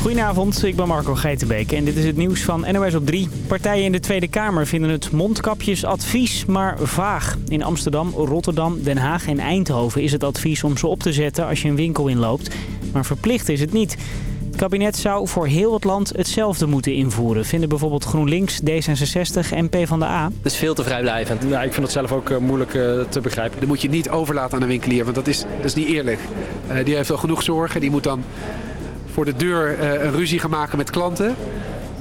Goedenavond, ik ben Marco Geitenbeek en dit is het nieuws van NOS op 3. Partijen in de Tweede Kamer vinden het mondkapjesadvies maar vaag. In Amsterdam, Rotterdam, Den Haag en Eindhoven is het advies om ze op te zetten als je een winkel inloopt. Maar verplicht is het niet. Het kabinet zou voor heel het land hetzelfde moeten invoeren, vinden bijvoorbeeld GroenLinks, D66 en PvdA. Dat is veel te vrijblijvend. Ja, ik vind het zelf ook uh, moeilijk uh, te begrijpen. Dan moet je niet overlaten aan een winkelier, want dat is, dat is niet eerlijk. Uh, die heeft al genoeg zorgen, die moet dan voor de deur uh, een ruzie gaan maken met klanten.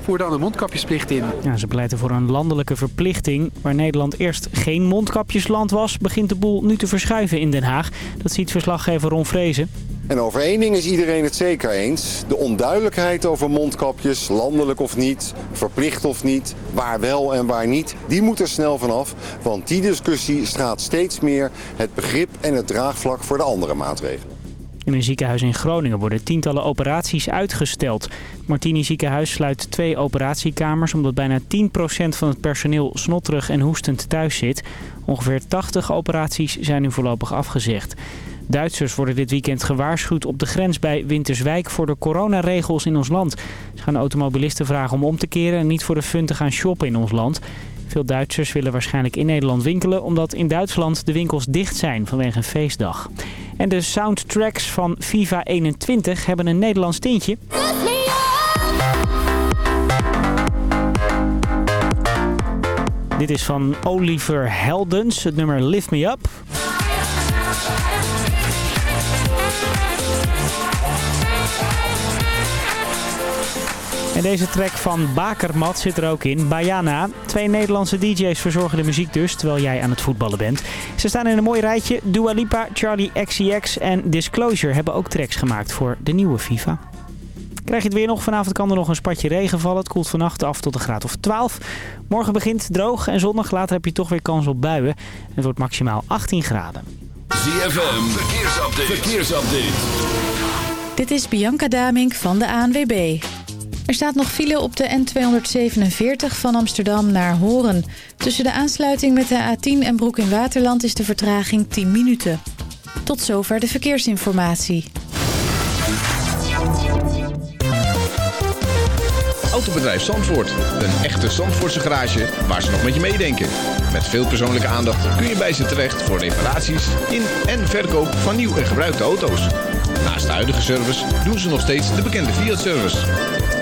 Voer dan een mondkapjesplicht in. Ja, ze pleiten voor een landelijke verplichting. Waar Nederland eerst geen mondkapjesland was, begint de boel nu te verschuiven in Den Haag. Dat ziet verslaggever Ron Vrezen. En over één ding is iedereen het zeker eens. De onduidelijkheid over mondkapjes, landelijk of niet, verplicht of niet, waar wel en waar niet, die moet er snel vanaf. Want die discussie straalt steeds meer het begrip en het draagvlak voor de andere maatregelen. In een ziekenhuis in Groningen worden tientallen operaties uitgesteld. Martini ziekenhuis sluit twee operatiekamers... omdat bijna 10% van het personeel snotterig en hoestend thuis zit. Ongeveer 80 operaties zijn nu voorlopig afgezegd. Duitsers worden dit weekend gewaarschuwd op de grens bij Winterswijk... voor de coronaregels in ons land. Ze gaan automobilisten vragen om om te keren... en niet voor de fun te gaan shoppen in ons land... Veel Duitsers willen waarschijnlijk in Nederland winkelen... omdat in Duitsland de winkels dicht zijn vanwege een feestdag. En de soundtracks van FIFA 21 hebben een Nederlands tintje. Dit is van Oliver Heldens, het nummer Lift Me Up. En deze track van Bakermat zit er ook in. Bayana. Twee Nederlandse DJ's verzorgen de muziek dus, terwijl jij aan het voetballen bent. Ze staan in een mooi rijtje. Dua Lipa, Charlie XCX en Disclosure hebben ook tracks gemaakt voor de nieuwe FIFA. Krijg je het weer nog? Vanavond kan er nog een spatje regen vallen. Het koelt vannacht af tot een graad of 12. Morgen begint droog en zonnig. Later heb je toch weer kans op buien. Het wordt maximaal 18 graden. ZFM, verkeersupdate. verkeersupdate. Dit is Bianca Damink van de ANWB. Er staat nog file op de N247 van Amsterdam naar Horen. Tussen de aansluiting met de A10 en Broek in Waterland is de vertraging 10 minuten. Tot zover de verkeersinformatie. Autobedrijf Zandvoort. Een echte Zandvoortse garage waar ze nog met je meedenken. Met veel persoonlijke aandacht kun je bij ze terecht voor reparaties in en verkoop van nieuw en gebruikte auto's. Naast de huidige service doen ze nog steeds de bekende Fiat-service.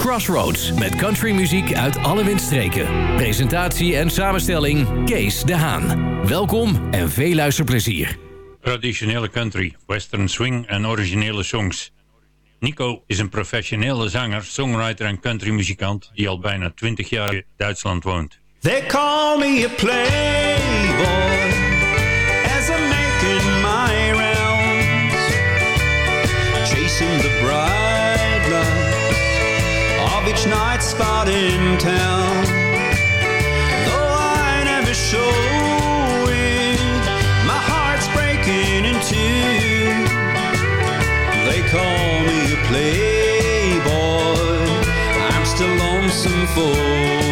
Crossroads met countrymuziek uit alle windstreken. Presentatie en samenstelling Kees de Haan. Welkom en veel luisterplezier. Traditionele country, western swing en originele songs. Nico is een professionele zanger, songwriter en countrymuzikant die al bijna 20 jaar in Duitsland woont. They call me a playboy as I make in my rounds, chasing the lights of each night spot in town. Though I never show it, my heart's breaking in two. They call me a playboy. I'm still lonesome for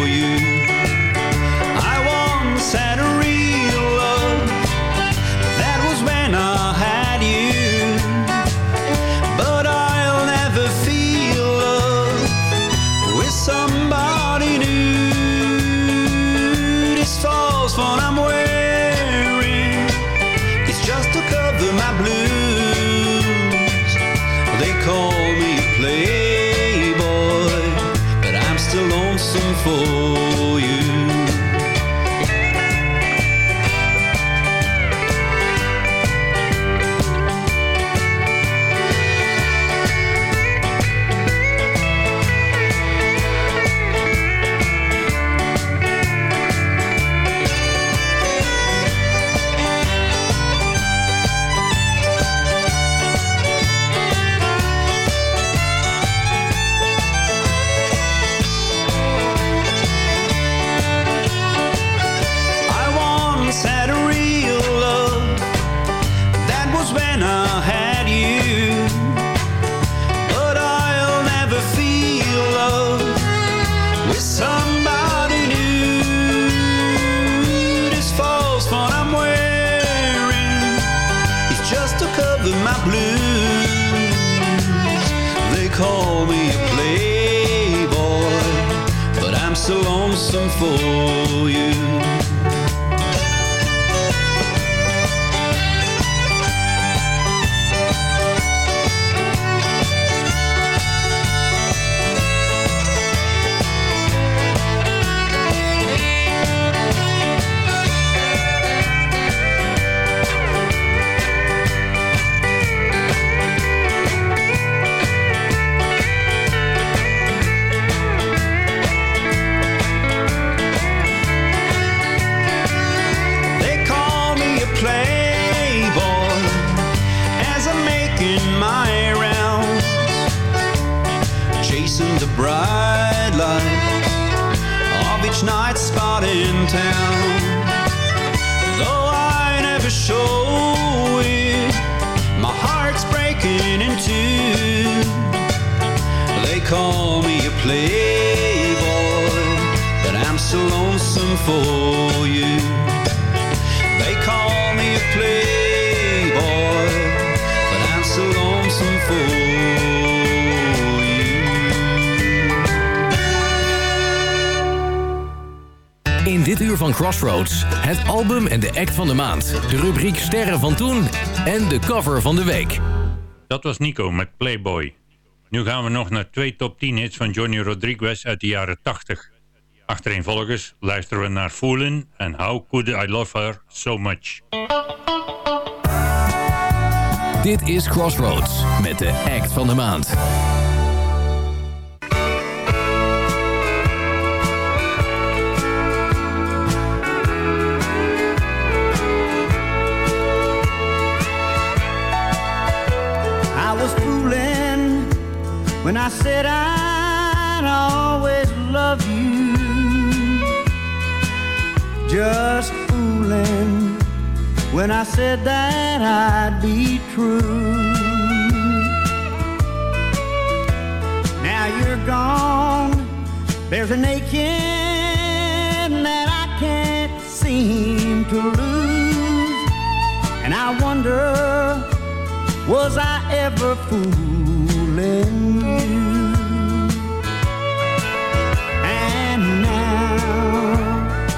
so lonesome for you. Crossroads, het album en de act van de maand. De rubriek Sterren van Toen en de cover van de week. Dat was Nico met Playboy. Nu gaan we nog naar twee top 10 hits van Johnny Rodriguez uit de jaren 80. Achtereenvolgens luisteren we naar Foolin' en How Could I Love Her So Much. Dit is Crossroads met de act van de maand. When I said I'd always love you. Just fooling when I said that I'd be true. Now you're gone, there's an aching that I can't seem to lose. And I wonder was I ever fooling you? And now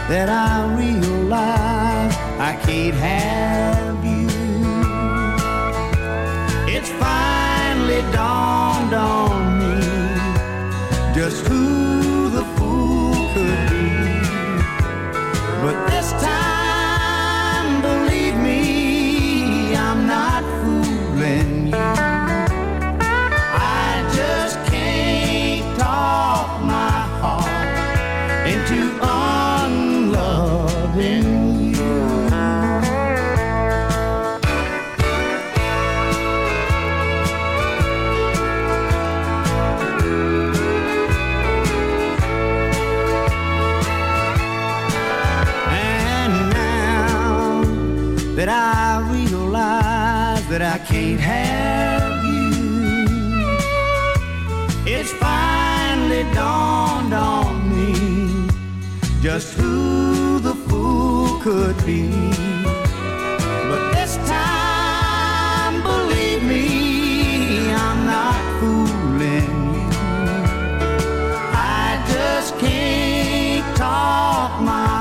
that I realize I can't have just who the fool could be. But this time, believe me, I'm not fooling you. I just can't talk my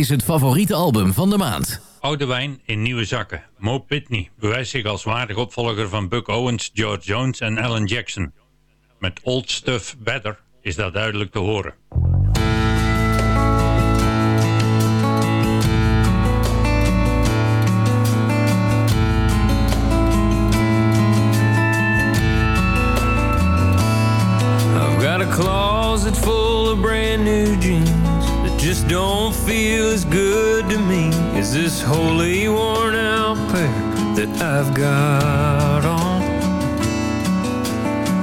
Is het favoriete album van de maand. Oude wijn in nieuwe zakken. Mo Pitney bewijst zich als waardig opvolger van Buck Owens, George Jones en Alan Jackson. Met Old Stuff Better is dat duidelijk te horen. I've got a closet full of brand new jeans don't feel as good to me as this wholly worn out pair that I've got on.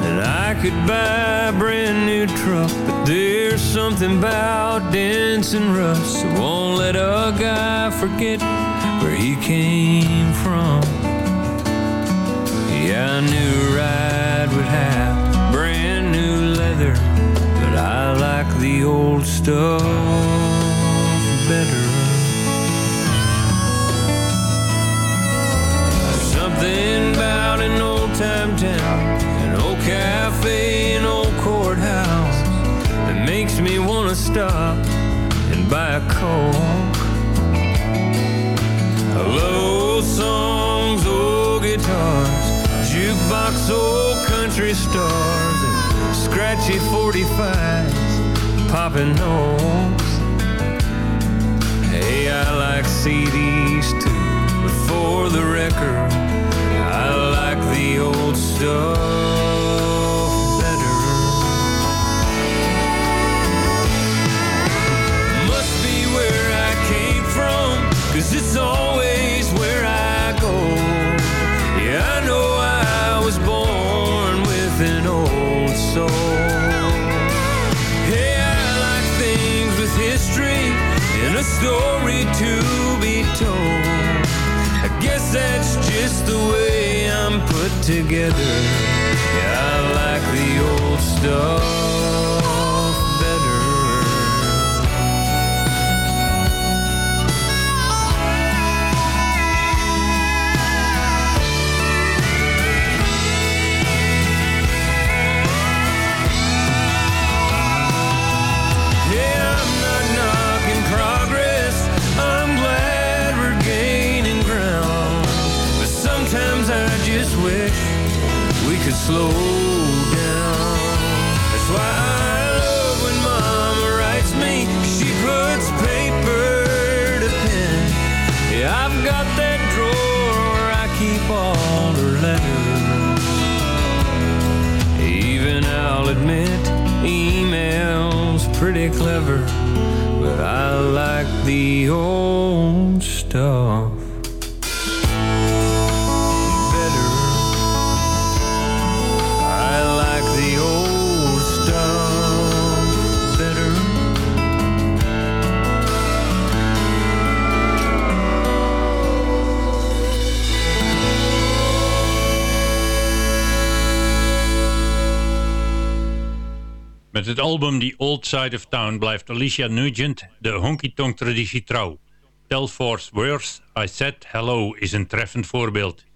And I could buy a brand new truck, but there's something about dents and rust that won't let a guy forget where he came from. Yeah, I knew ride would have brand new leather, but I like the old stuff better. Something about an old time town, an old cafe, an old courthouse that makes me wanna stop and buy a coke. Old songs, old guitars, jukebox, old country stars, and scratchy 45s, popping notes. Hey, I like CDs too, but for the record, I like the old stuff together. Yeah, I like the old stuff slow down. That's why I love when Mama writes me. She puts paper to pen. Yeah, I've got that drawer where I keep all her letters. Even I'll admit, email's pretty clever, but I like the old stuff het album The Old Side of Town blijft Alicia Nugent de honky-tonk traditie trouw. Tell Force Words, I Said Hello is een treffend voorbeeld.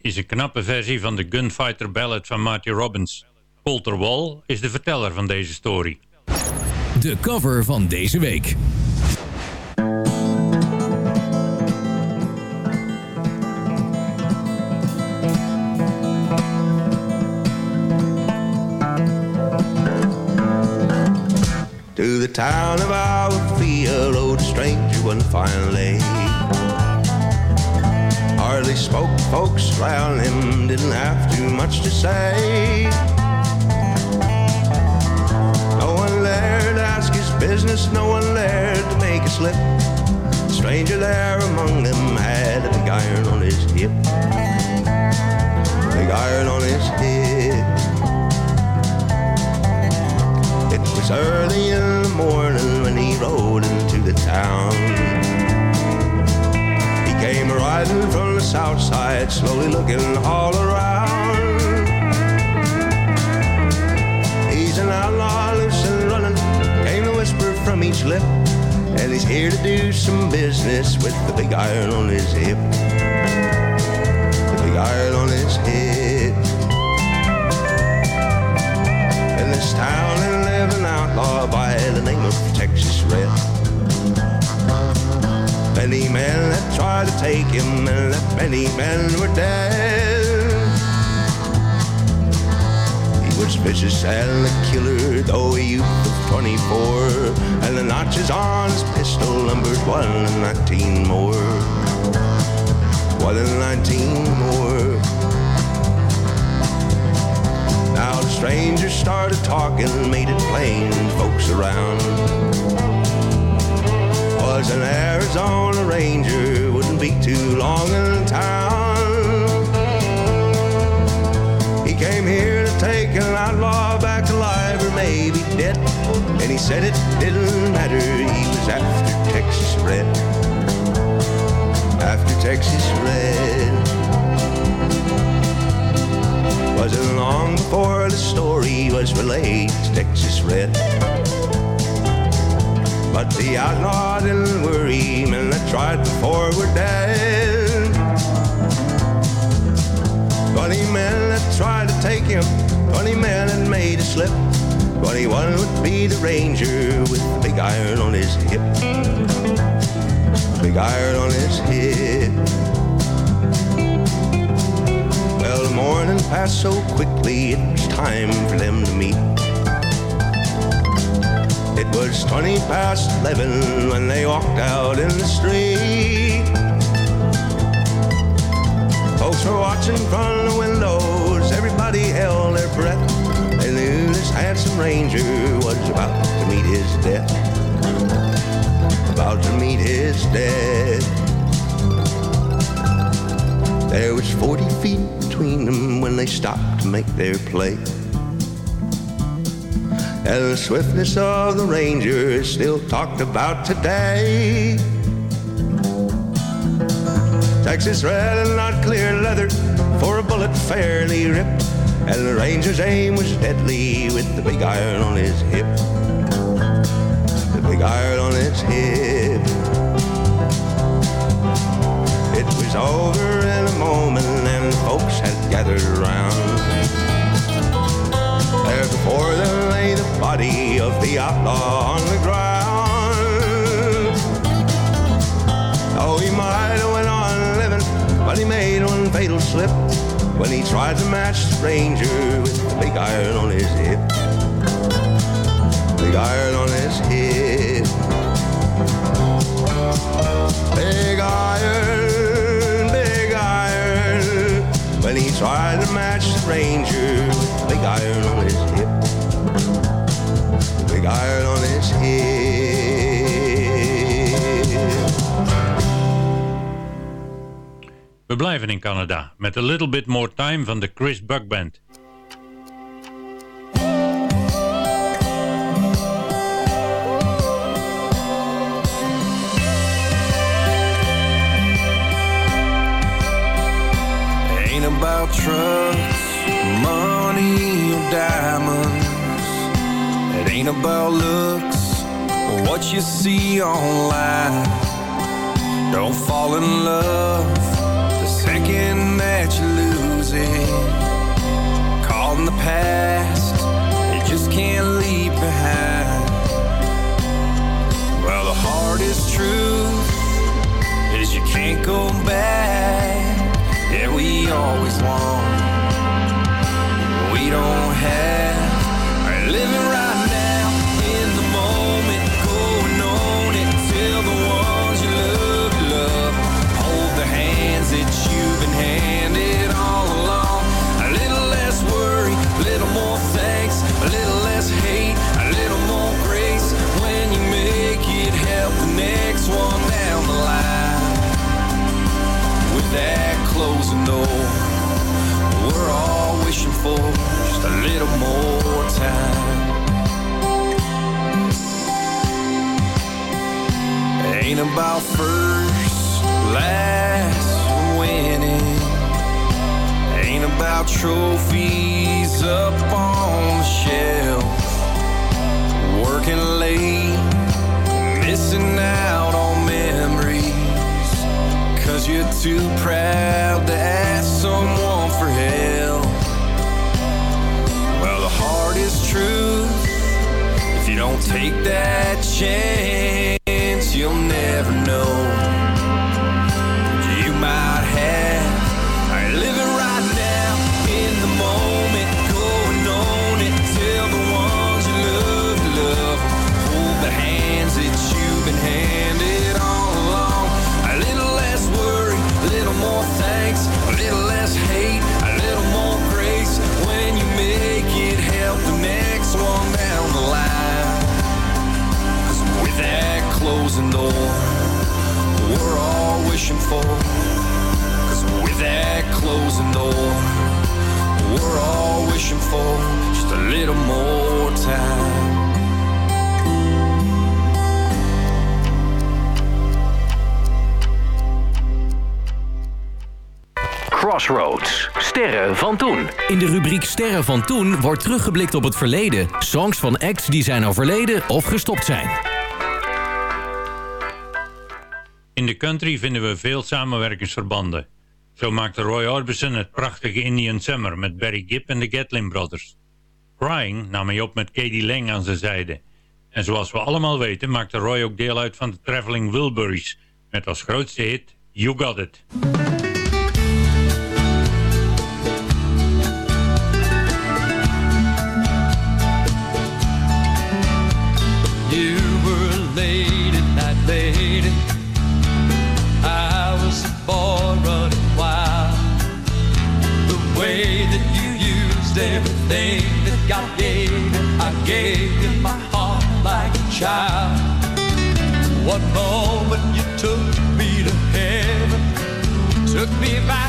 Is een knappe versie van de Gunfighter Ballad van Marty Robbins. Colter Wall is de verteller van deze story. De cover van deze week. To the town of our field, a stranger one fine lady. Hardly spoke, folks around him didn't have too much to say. No one there to ask his business, no one there to make a slip. The stranger there among them had a big iron on his hip. Big iron on his hip. It was early in the morning when he rode into the town. Came riding from the south side, slowly looking all around. He's an outlaw, loose and running, came the whisper from each lip. And he's here to do some business with the big iron on his hip. The big iron on his hip. In this town and live an outlaw by the name of Texas Red. Many men that tried to take him, and that many men were dead. He was vicious and a killer, though a youth of 24, and the notches on his pistol numbered one and nineteen more. One and nineteen more. Now the stranger started talking, made it plain, folks around. Said it didn't matter, he was after Texas Red. After Texas Red. Wasn't long before the story was relayed to Texas Red. But the outlaw didn't worry and I tried before we're dead. Twenty men that tried to take him, twenty men that made a slip. Twenty-one would be the ranger with the big iron on his hip. Big iron on his hip. Well, the morning passed so quickly, it was time for them to meet. It was 20 past 11 when they walked out in the street. Folks were watching from the windows, everybody held their breath. Handsome ranger was about to meet his death. About to meet his death. There was 40 feet between them when they stopped to make their play. And the swiftness of the ranger is still talked about today. Texas red and not clear leather for a bullet fairly ripped. And the ranger's aim was deadly with the big iron on his hip. The big iron on his hip. It was over in a moment and folks had gathered around. There before them lay the body of the outlaw on the ground. Oh, he might have went on living, but he made one fatal slip when he tried to match the ranger with the big iron on his hip. Big iron on his hip. Big iron, big iron. When he tried to match the ranger with the big iron on his hip. Big iron on his hip. Blijven in Canada met A Little Bit More Time van de Chris Buck Band. Ain't about trucks, money, or diamonds. It ain't about looks or what you see online. Don't fall in love second that you lose it. Caught in the past, you just can't leave behind. Well, the hardest truth is you can't go back. Yeah, we always want. We don't have. Are living right less hate, a little more grace. When you make it, help the next one down the line with that closing door. We're all wishing for just a little more time. Ain't about first, last, winning. Ain't about trophies up on the shelf. Working late, missing out on memories. Cause you're too proud to ask someone for help. Well, the hardest truth, if you don't take that chance, closing door we're all wishing for. Cause with that closing door, we're all wishing for just a little more time. Crossroads. Sterren van toen. In de rubriek Sterren van toen wordt teruggeblikt op het verleden. Songs van acts die zijn overleden of gestopt zijn. In de country vinden we veel samenwerkingsverbanden. Zo maakte Roy Orbison het prachtige Indian Summer met Barry Gibb en de Gatlin Brothers. Crying nam hij op met Katie Lang aan zijn zijde. En zoals we allemaal weten maakte Roy ook deel uit van de Traveling Wilburys... met als grootste hit You Got It. Used everything that God gave I gave you my heart like a child. One moment you took me to heaven, took me back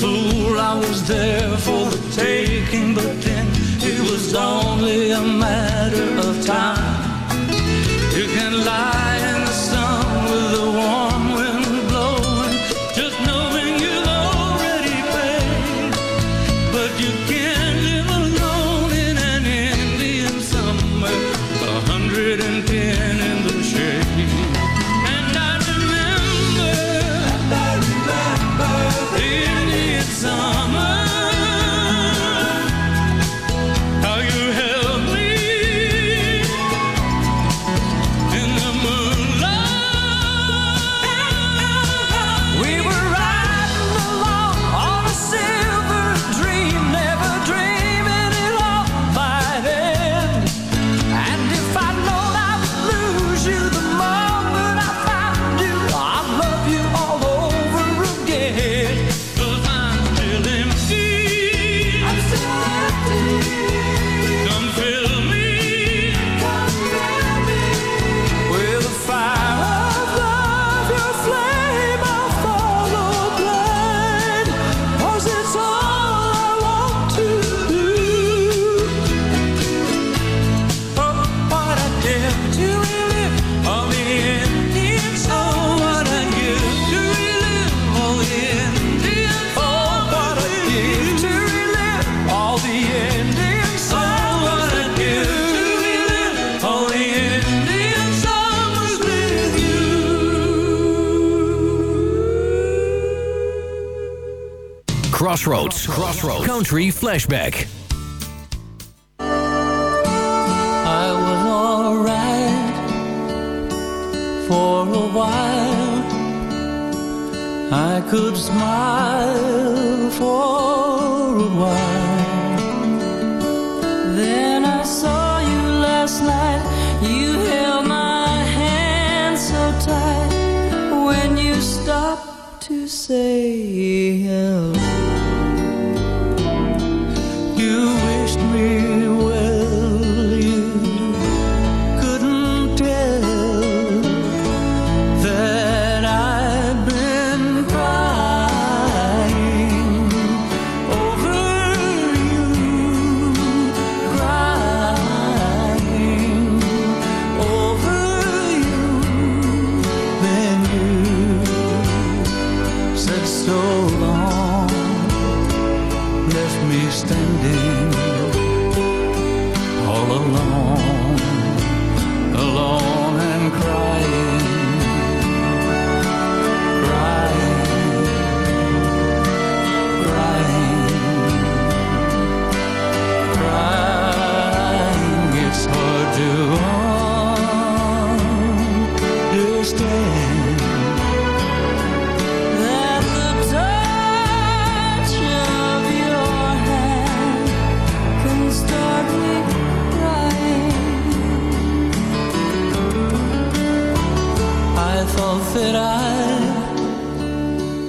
fool, I was there for the taking, but then it was only a matter of time. You can lie Crossroads. Crossroads. Country Flashback. I was alright for a while. I could smile for a while. Then I saw you last night. You held my hand so tight when you stopped to say. hello.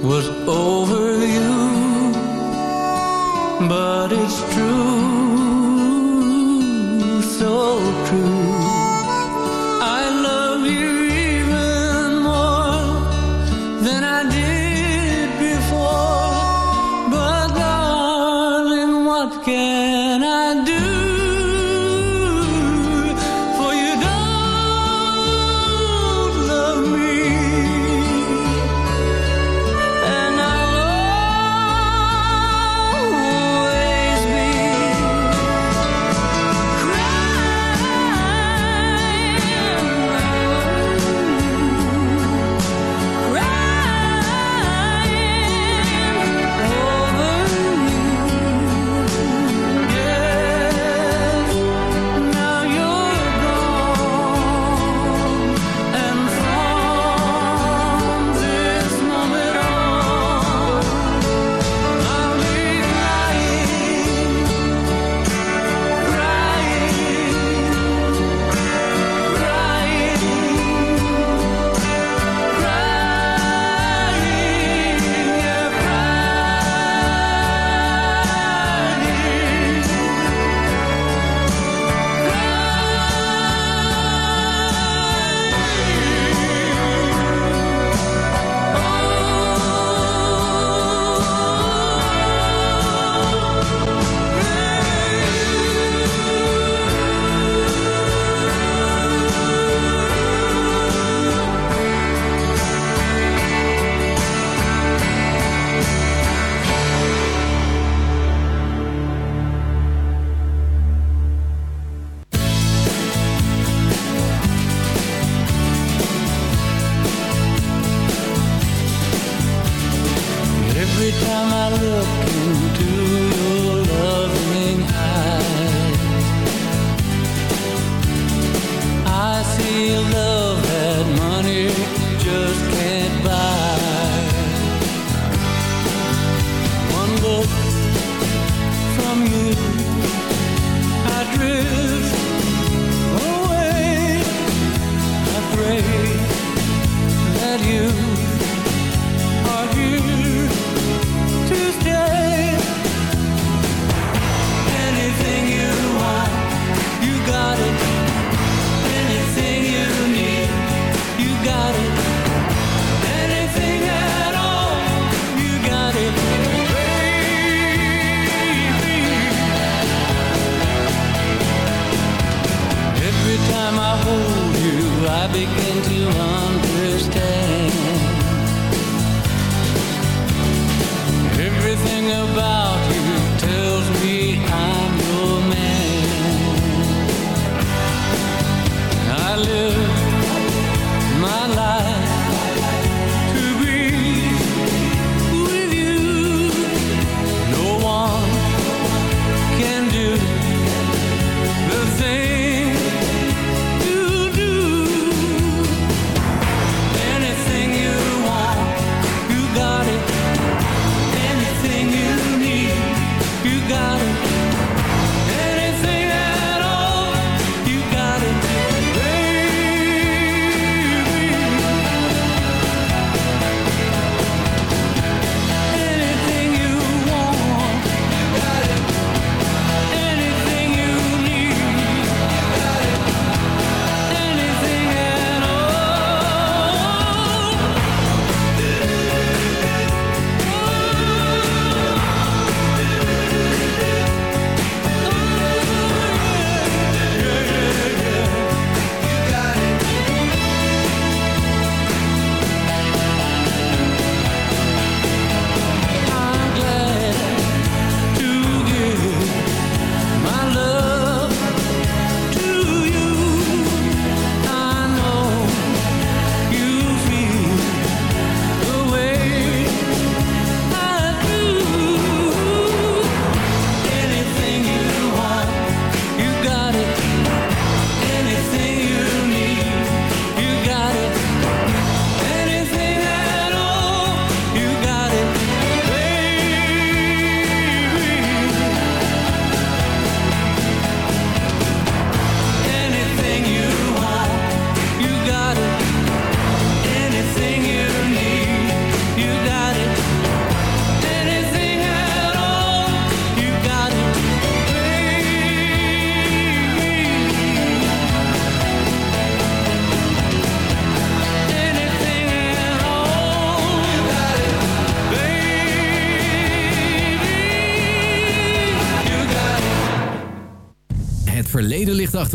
Was over you, but it's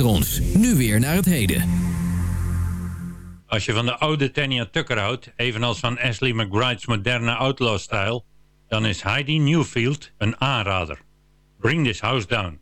ons. Nu weer naar het heden. Als je van de oude Tanya Tucker houdt, evenals van Ashley McBride's moderne outlaw-stijl... dan is Heidi Newfield een aanrader. Bring This House Down.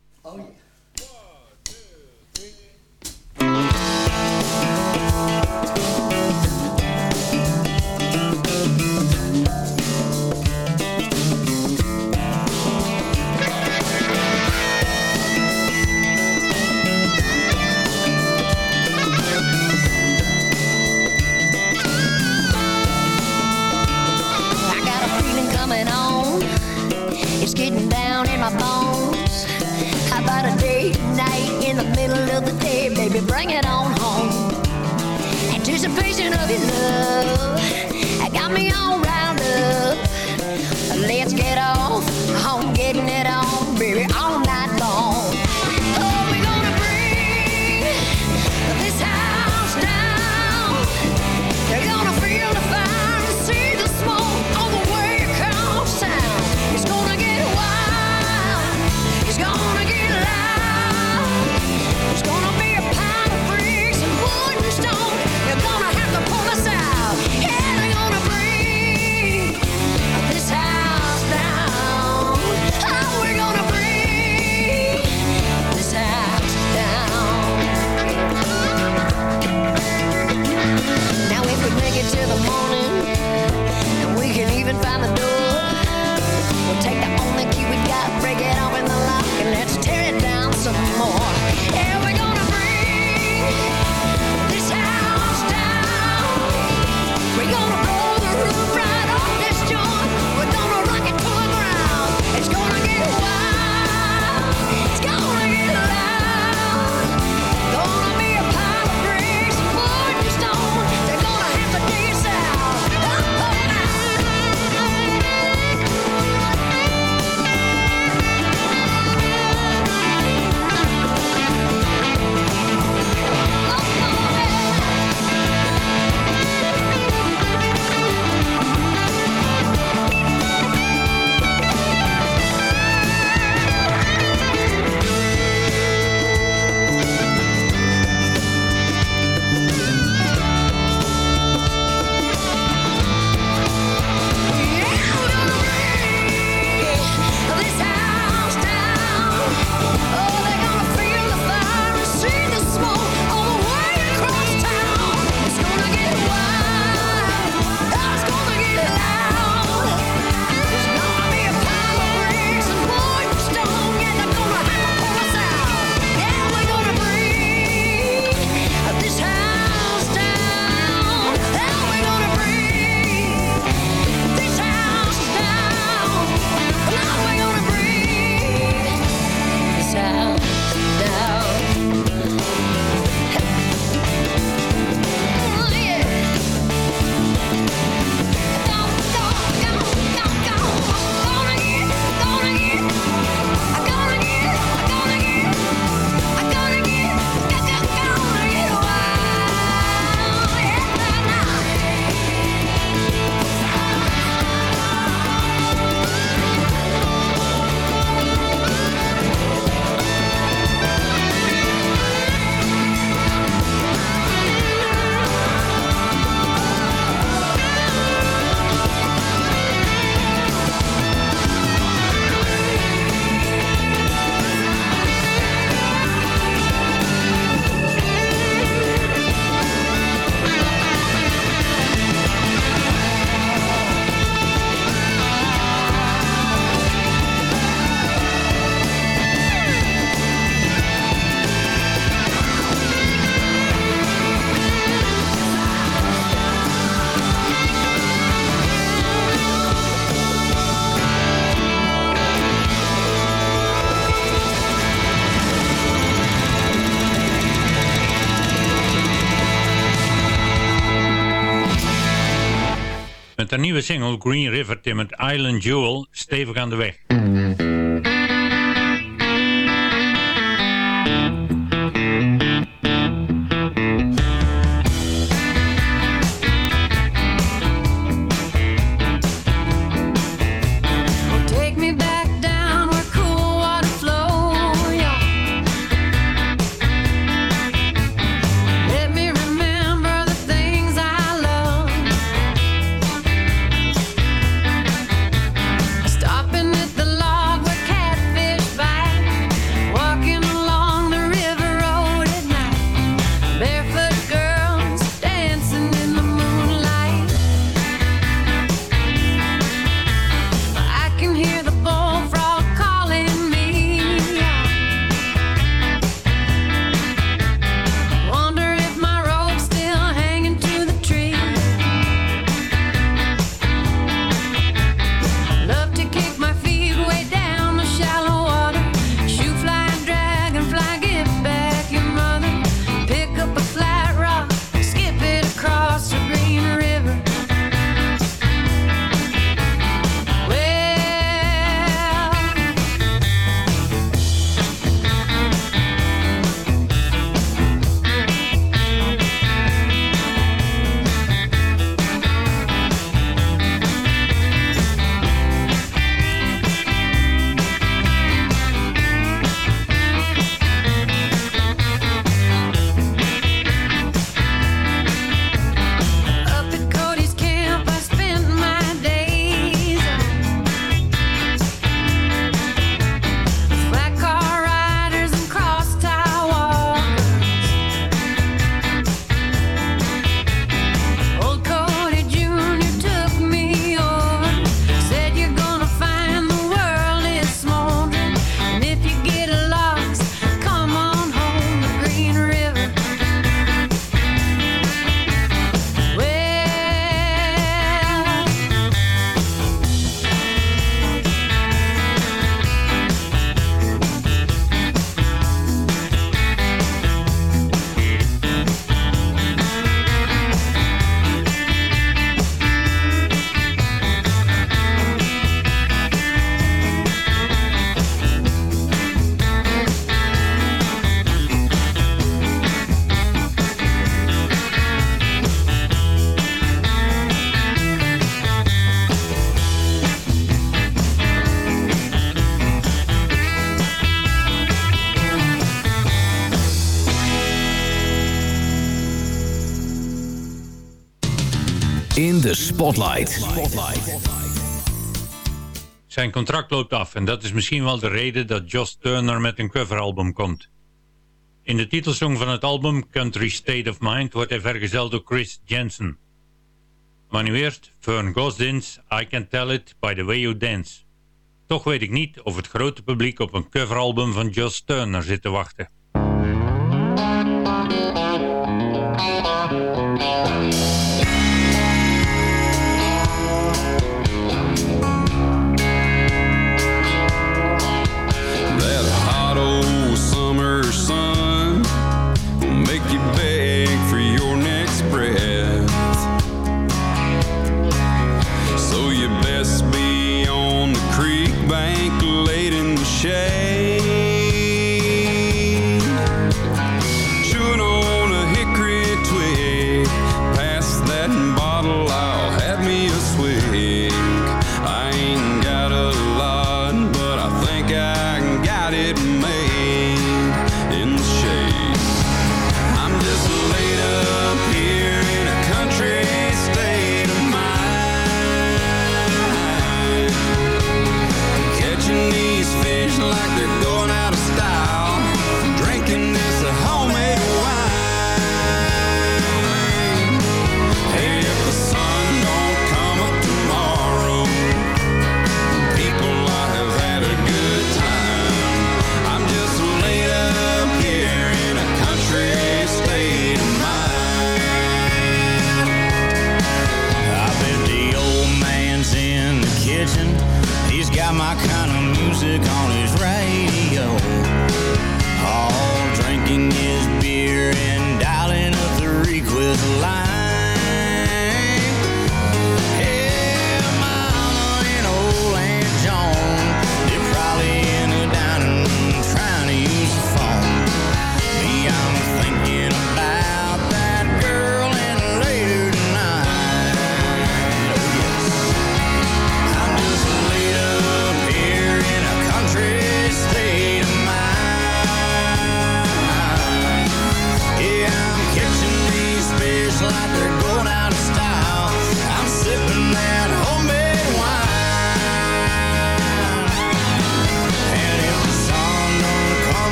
De nieuwe single Green River timmert Island Jewel stevig aan de weg. Mm. Spotlight. Zijn contract loopt af en dat is misschien wel de reden dat Josh Turner met een coveralbum komt. In de titelsong van het album Country State of Mind wordt hij vergezeld door Chris Jensen. Maar nu eerst Fern Gosdins I Can Tell It By The Way You Dance. Toch weet ik niet of het grote publiek op een coveralbum van Josh Turner zit te wachten.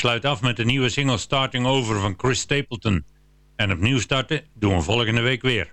sluit af met de nieuwe single Starting Over van Chris Stapleton. En opnieuw starten doen we volgende week weer.